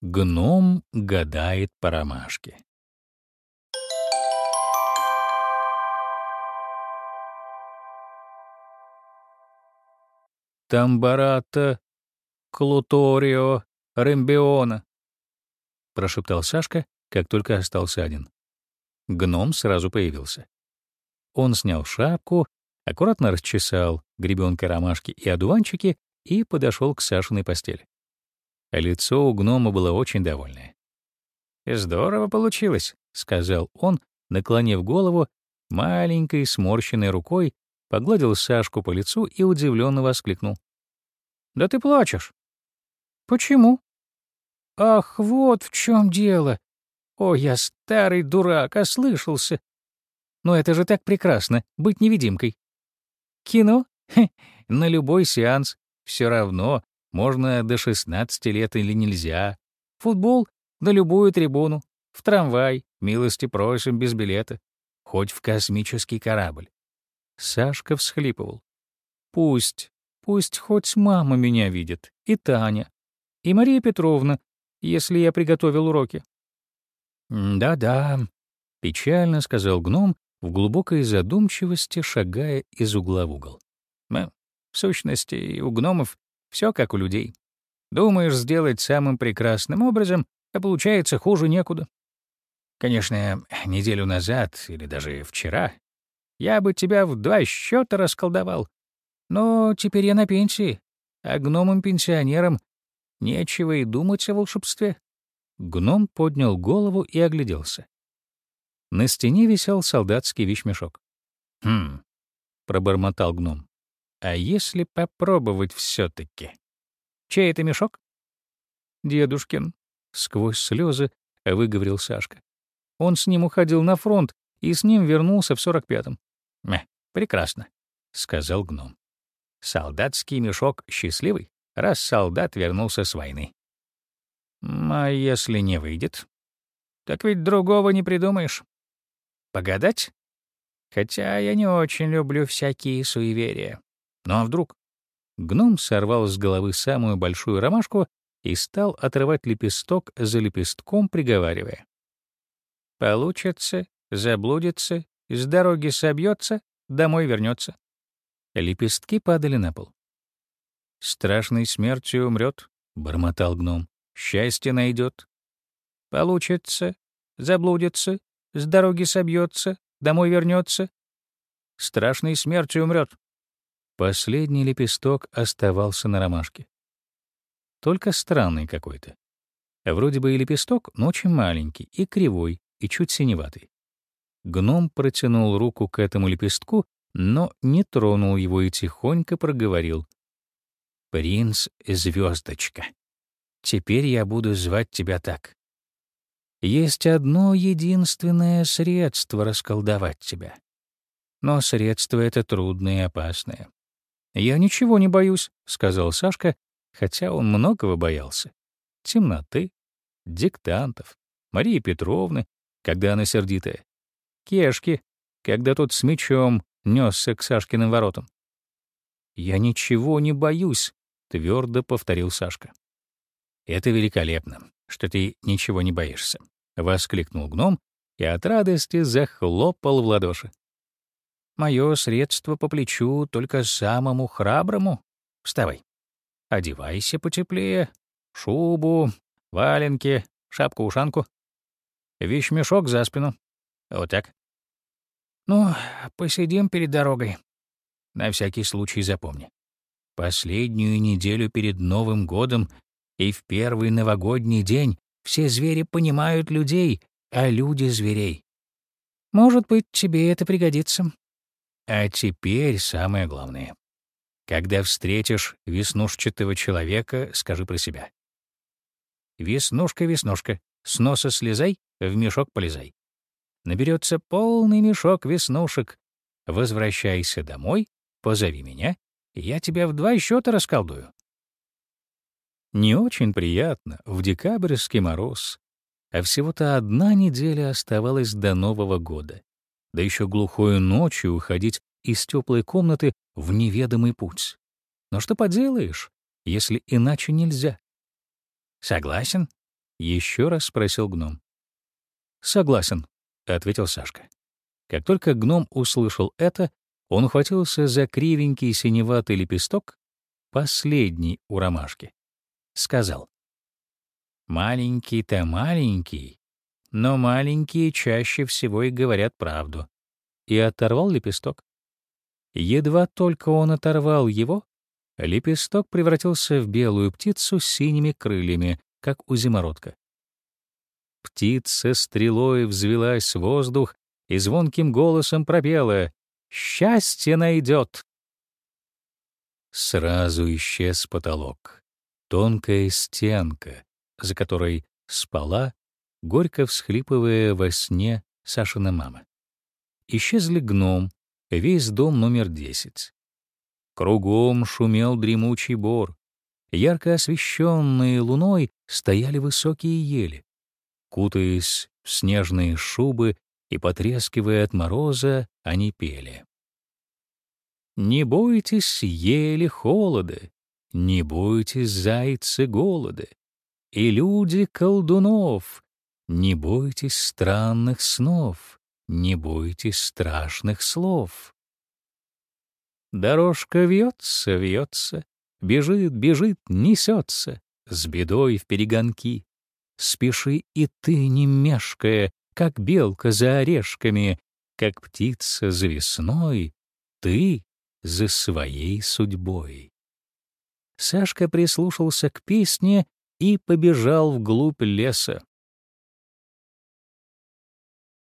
Гном гадает по ромашке. Тамбарата, Клуторио, Рембиона, прошептал Сашка, как только остался один. Гном сразу появился. Он снял шапку, аккуратно расчесал гребенкой ромашки и одуванчики и подошел к Сашиной постели. Лицо у гнома было очень довольное. «Здорово получилось», — сказал он, наклонив голову, маленькой сморщенной рукой погладил Сашку по лицу и удивленно воскликнул. «Да ты плачешь». «Почему?» «Ах, вот в чем дело. О, я старый дурак, ослышался. Но это же так прекрасно — быть невидимкой. Кино? Хе, на любой сеанс. Все равно, можно до 16 лет или нельзя. Футбол — на любую трибуну. В трамвай, милости просим без билета. Хоть в космический корабль. Сашка всхлипывал. Пусть, пусть хоть мама меня видит, и Таня, и Мария Петровна, если я приготовил уроки. «Да-да», — печально сказал гном, в глубокой задумчивости шагая из угла в угол. «В сущности, у гномов все как у людей. Думаешь сделать самым прекрасным образом, а получается хуже некуда. Конечно, неделю назад или даже вчера я бы тебя в два счета расколдовал. Но теперь я на пенсии, а гномам-пенсионерам нечего и думать о волшебстве. Гном поднял голову и огляделся. На стене висел солдатский вещмешок. «Хм», — пробормотал гном, — «а если попробовать все таки Чей это мешок?» «Дедушкин», — сквозь слезы выговорил Сашка. Он с ним уходил на фронт и с ним вернулся в сорок пятом. «Мeh, прекрасно», — сказал гном. «Солдатский мешок счастливый, раз солдат вернулся с войны». «А если не выйдет?» «Так ведь другого не придумаешь. Погадать? Хотя я не очень люблю всякие суеверия. Ну а вдруг?» Гном сорвал с головы самую большую ромашку и стал отрывать лепесток за лепестком, приговаривая. «Получится, заблудится, с дороги собьется, домой вернется. Лепестки падали на пол. «Страшной смертью умрет», — бормотал гном. «Счастье найдет. Получится, заблудится, с дороги собьется, домой вернется. Страшной смертью умрет». Последний лепесток оставался на ромашке. Только странный какой-то. Вроде бы и лепесток, но очень маленький, и кривой, и чуть синеватый. Гном протянул руку к этому лепестку, но не тронул его и тихонько проговорил. «Принц Звездочка, теперь я буду звать тебя так. Есть одно единственное средство расколдовать тебя. Но средство это трудное и опасное. «Я ничего не боюсь», — сказал Сашка, хотя он многого боялся. Темноты, диктантов, Марии Петровны, когда она сердитая, Кешки, когда тот с мечом несся к Сашкиным воротам. «Я ничего не боюсь», — твердо повторил Сашка. «Это великолепно, что ты ничего не боишься», — воскликнул гном и от радости захлопал в ладоши. «Мое средство по плечу только самому храброму. Вставай. Одевайся потеплее, шубу, валенки, шапку-ушанку, вещмешок за спину. Вот так. Ну, посидим перед дорогой. На всякий случай запомни. Последнюю неделю перед Новым годом и в первый новогодний день все звери понимают людей, а люди — зверей. Может быть, тебе это пригодится. А теперь самое главное. Когда встретишь веснушчатого человека, скажи про себя. «Веснушка, веснушка, с носа слезай, в мешок полезай наберется полный мешок веснушек. Возвращайся домой, позови меня, я тебя в два счета расколдую. Не очень приятно в декабрьский мороз, а всего-то одна неделя оставалась до Нового года. Да еще глухой ночью уходить из теплой комнаты в неведомый путь. Но что поделаешь, если иначе нельзя? Согласен? Еще раз спросил гном. «Согласен», — ответил Сашка. Как только гном услышал это, он ухватился за кривенький синеватый лепесток, последний у ромашки. Сказал. «Маленький-то маленький, но маленькие чаще всего и говорят правду». И оторвал лепесток. Едва только он оторвал его, лепесток превратился в белую птицу с синими крыльями, как у зимородка. Птица стрелой взвелась в воздух и звонким голосом пропела «Счастье найдет!». Сразу исчез потолок, тонкая стенка, за которой спала, горько всхлипывая во сне Сашина мама. Исчезли гном, весь дом номер десять. Кругом шумел дремучий бор. Ярко освещенные луной стояли высокие ели. Кутаясь в снежные шубы и потрескивая от мороза, они пели. «Не бойтесь ели холода, не бойтесь зайцы голода, и люди колдунов, не бойтесь странных снов, не бойтесь страшных слов. Дорожка вьется, вьется, бежит, бежит, несется, с бедой в перегонки. Спеши и ты, не мешкая, как белка за орешками, как птица за весной, ты за своей судьбой. Сашка прислушался к песне и побежал вглубь леса.